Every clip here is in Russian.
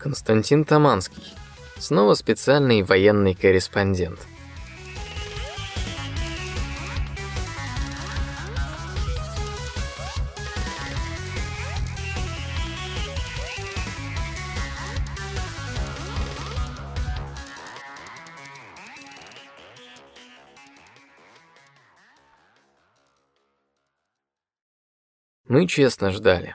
Константин Таманский. Снова специальный военный корреспондент. Мы честно ждали.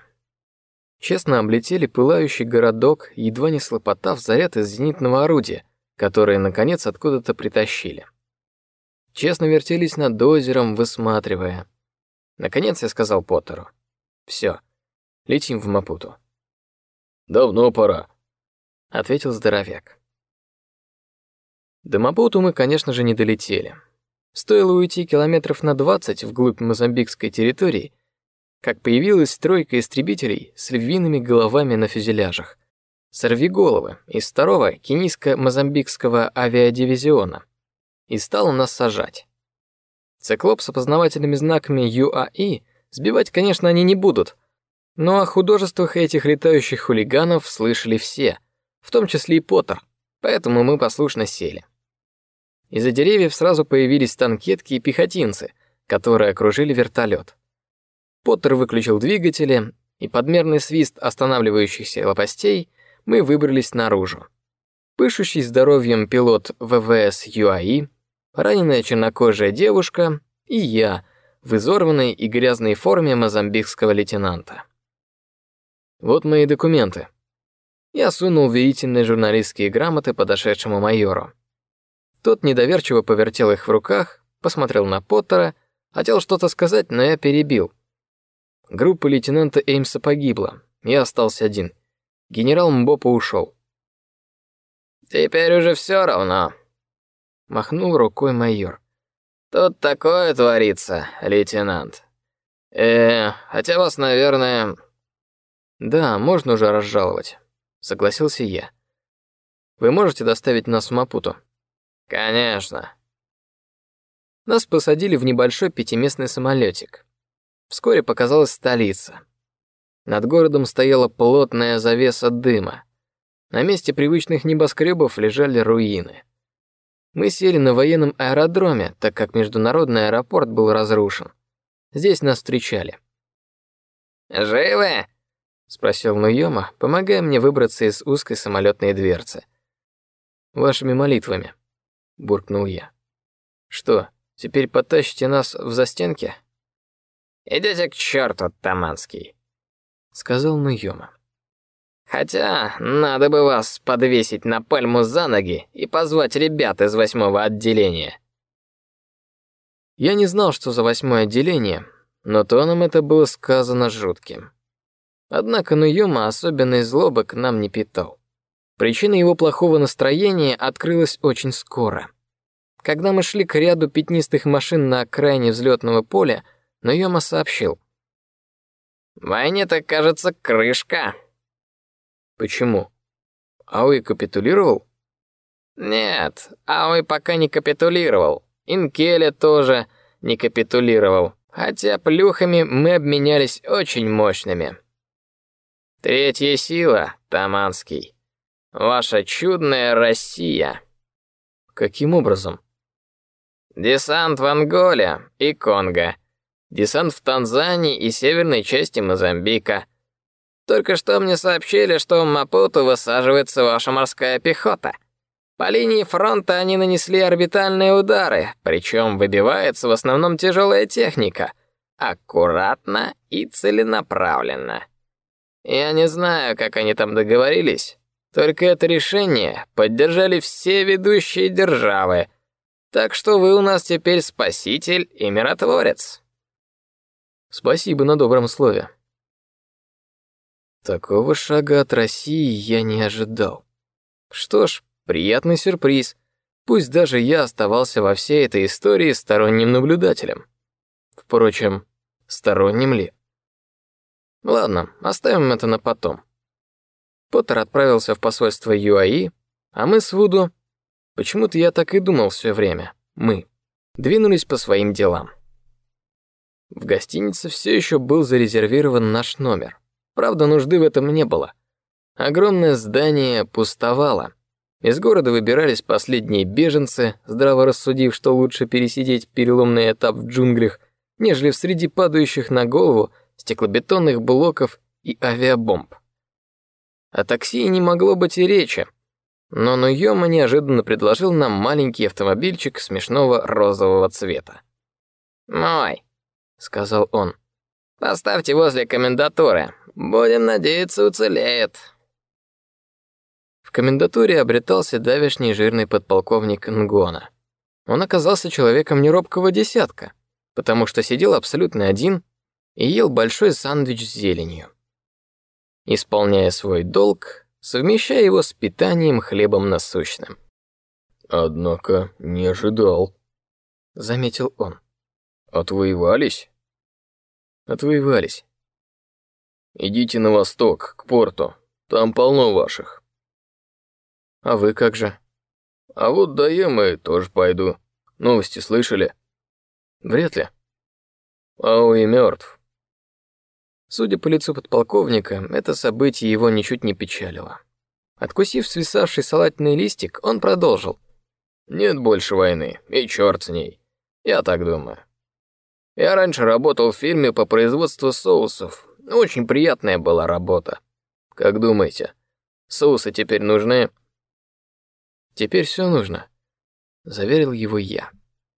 Честно облетели пылающий городок, едва не слопотав заряд из зенитного орудия, которое наконец откуда-то притащили. Честно вертелись над озером, высматривая. Наконец я сказал Поттеру: "Все, летим в Мапуту". "Давно пора", ответил здоровяк. До Мапуту мы, конечно же, не долетели. Стоило уйти километров на двадцать вглубь мозамбикской территории, как появилась тройка истребителей с львиными головами на фюзеляжах. Сорвиголовы из второго кенийско-мозамбикского авиадивизиона. И стала нас сажать. Циклоп с опознавательными знаками ЮАИ сбивать, конечно, они не будут, но о художествах этих летающих хулиганов слышали все, в том числе и Поттер, поэтому мы послушно сели. Из-за деревьев сразу появились танкетки и пехотинцы, которые окружили вертолет. Поттер выключил двигатели, и подмерный свист останавливающихся лопастей мы выбрались наружу. Пышущий здоровьем пилот ВВС ЮАИ, раненая чернокожая девушка и я в изорванной и грязной форме мозамбикского лейтенанта. Вот мои документы. Я сунул верительные журналистские грамоты подошедшему майору. Тот недоверчиво повертел их в руках, посмотрел на Поттера, хотел что-то сказать, но я перебил. Группа лейтенанта Эймса погибла. Я остался один. Генерал Мбопа ушел. Теперь уже все равно. Махнул рукой майор. Тут такое творится, лейтенант. Э, хотя вас, наверное. Да, можно уже разжаловать. Согласился я. Вы можете доставить нас в Мапуту? Конечно. Нас посадили в небольшой пятиместный самолетик. Вскоре показалась столица. Над городом стояла плотная завеса дыма. На месте привычных небоскребов лежали руины. Мы сели на военном аэродроме, так как международный аэропорт был разрушен. Здесь нас встречали. Живы? спросил Нуйома, помогая мне выбраться из узкой самолетной дверцы. Вашими молитвами, буркнул я. Что, теперь потащите нас в застенки? Идите к черту, Таманский, сказал Нуйома. Хотя надо бы вас подвесить на пальму за ноги и позвать ребят из восьмого отделения. Я не знал, что за восьмое отделение, но тоном это было сказано жутким. Однако Нуйома особенной злобы к нам не питал. Причина его плохого настроения открылась очень скоро. Когда мы шли к ряду пятнистых машин на окраине взлетного поля, но Йома сообщил. «Войне-то, кажется, крышка». «Почему? Ауи капитулировал?» «Нет, Ауи пока не капитулировал. Инкеля тоже не капитулировал, хотя плюхами мы обменялись очень мощными. Третья сила, Таманский. Ваша чудная Россия». «Каким образом?» «Десант в Анголе и Конго» десант в Танзании и северной части Мозамбика. Только что мне сообщили, что в Мапуту высаживается ваша морская пехота. По линии фронта они нанесли орбитальные удары, причем выбивается в основном тяжелая техника, аккуратно и целенаправленно. Я не знаю, как они там договорились, только это решение поддержали все ведущие державы, так что вы у нас теперь спаситель и миротворец. Спасибо на добром слове. Такого шага от России я не ожидал. Что ж, приятный сюрприз. Пусть даже я оставался во всей этой истории сторонним наблюдателем. Впрочем, сторонним ли? Ладно, оставим это на потом. Поттер отправился в посольство ЮАИ, а мы с Вуду, почему-то я так и думал все время, мы, двинулись по своим делам. В гостинице все еще был зарезервирован наш номер. Правда, нужды в этом не было. Огромное здание пустовало. Из города выбирались последние беженцы, здраво рассудив, что лучше пересидеть переломный этап в джунглях, нежели в среди падающих на голову стеклобетонных блоков и авиабомб. О такси не могло быть и речи. Но Нуйома неожиданно предложил нам маленький автомобильчик смешного розового цвета. «Мой», — сказал он. «Поставьте возле комендатуры. Будем надеяться, уцелеет». В комендатуре обретался давешний жирный подполковник Нгона. Он оказался человеком неробкого десятка, потому что сидел абсолютно один и ел большой сэндвич с зеленью исполняя свой долг, совмещая его с питанием хлебом насущным. Однако не ожидал, заметил он. Отвоевались? Отвоевались. Идите на восток, к порту. Там полно ваших. А вы как же? А вот до Емы тоже пойду. Новости слышали? Вряд ли. Ауи мертв. Судя по лицу подполковника, это событие его ничуть не печалило. Откусив свисавший салатный листик, он продолжил: "Нет больше войны, и черт с ней. Я так думаю. Я раньше работал в фирме по производству соусов. Очень приятная была работа. Как думаете, соусы теперь нужны?" "Теперь все нужно", заверил его я.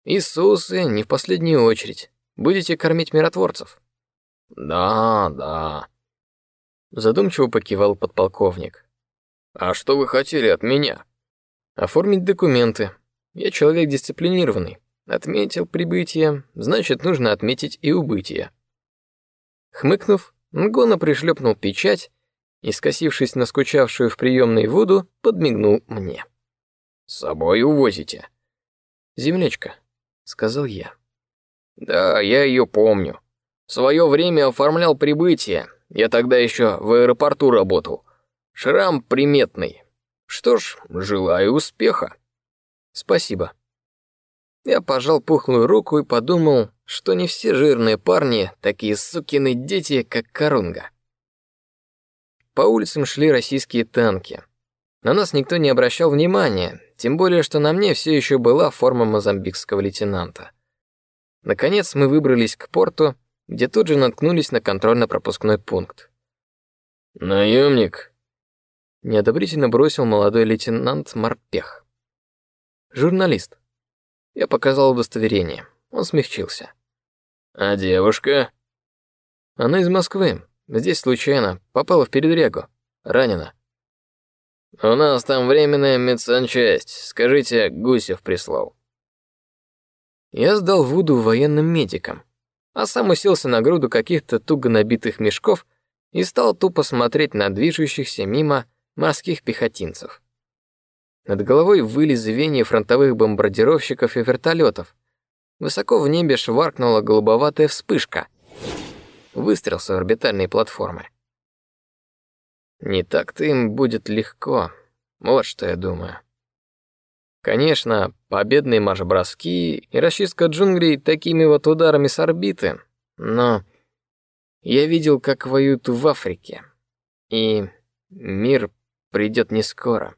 "И соусы не в последнюю очередь. Будете кормить миротворцев". Да, да. Задумчиво покивал подполковник. А что вы хотели от меня? Оформить документы. Я человек дисциплинированный. Отметил прибытие, значит, нужно отметить и убытие. Хмыкнув, Нгона пришлепнул печать и, скосившись на скучавшую в приемной воду, подмигнул мне. С собой увозите? Землячка, сказал я. Да, я ее помню. В свое время оформлял прибытие. Я тогда еще в аэропорту работал. Шрам приметный. Что ж, желаю успеха. Спасибо. Я пожал пухлую руку и подумал, что не все жирные парни такие сукины дети, как Корунга. По улицам шли российские танки. На нас никто не обращал внимания, тем более что на мне все еще была форма мозамбикского лейтенанта. Наконец мы выбрались к порту где тут же наткнулись на контрольно-пропускной пункт. Наемник, неодобрительно бросил молодой лейтенант Марпех. Журналист. Я показал удостоверение. Он смягчился. А девушка? Она из Москвы. Здесь случайно попала в передрягу. Ранена. У нас там временная медсанчасть. Скажите, Гусев прислал. Я сдал Вуду военным медикам а сам уселся на груду каких-то туго набитых мешков и стал тупо смотреть на движущихся мимо морских пехотинцев. Над головой выли звенья фронтовых бомбардировщиков и вертолетов. Высоко в небе шваркнула голубоватая вспышка. Выстрел с орбитальной платформы. Не так-то им будет легко. Вот что я думаю. Конечно, победные марш-броски и расчистка джунглей такими вот ударами с орбиты, но я видел, как воюют в Африке, и мир придет не скоро,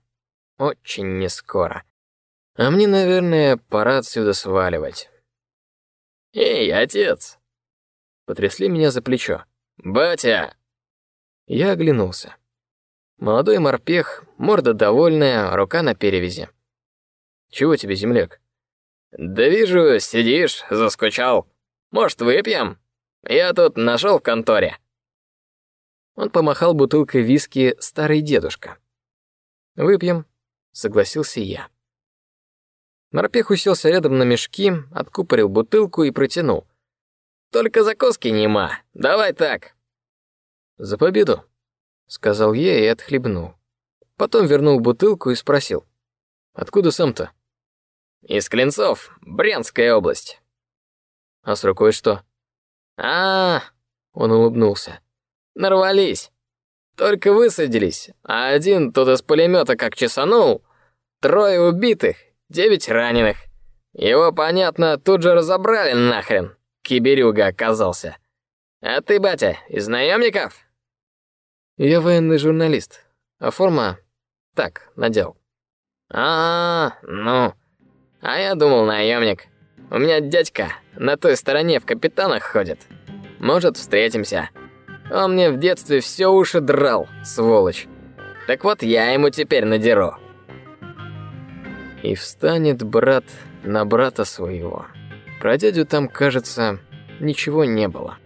очень не скоро. А мне, наверное, пора отсюда сваливать. Эй, отец! Потрясли меня за плечо. Батя! Я оглянулся. Молодой морпех, морда довольная, рука на перевязи. Чего тебе, земляк? Да вижу, сидишь, заскучал. Может, выпьем? Я тут нашел в конторе. Он помахал бутылкой виски старый дедушка. Выпьем, согласился я. Морпех уселся рядом на мешки, откупорил бутылку и протянул. Только закуски нема. Давай так. За победу, сказал я и отхлебнул. Потом вернул бутылку и спросил: "Откуда сам-то?" Из Клинцов, Брянская область. А с рукой что? А, -а, -а он улыбнулся. Нарвались. Только высадились, а один тут из пулемета как чесанул. Трое убитых, девять раненых. Его, понятно, тут же разобрали нахрен. Киберюга оказался. А ты, батя, из наемников? Я военный журналист, А форма так, надел. А, -а, -а ну. А я думал, наемник. У меня дядька на той стороне в капитанах ходит. Может, встретимся. Он мне в детстве все уши драл, сволочь. Так вот я ему теперь надеру. И встанет брат на брата своего. Про дядю там, кажется, ничего не было.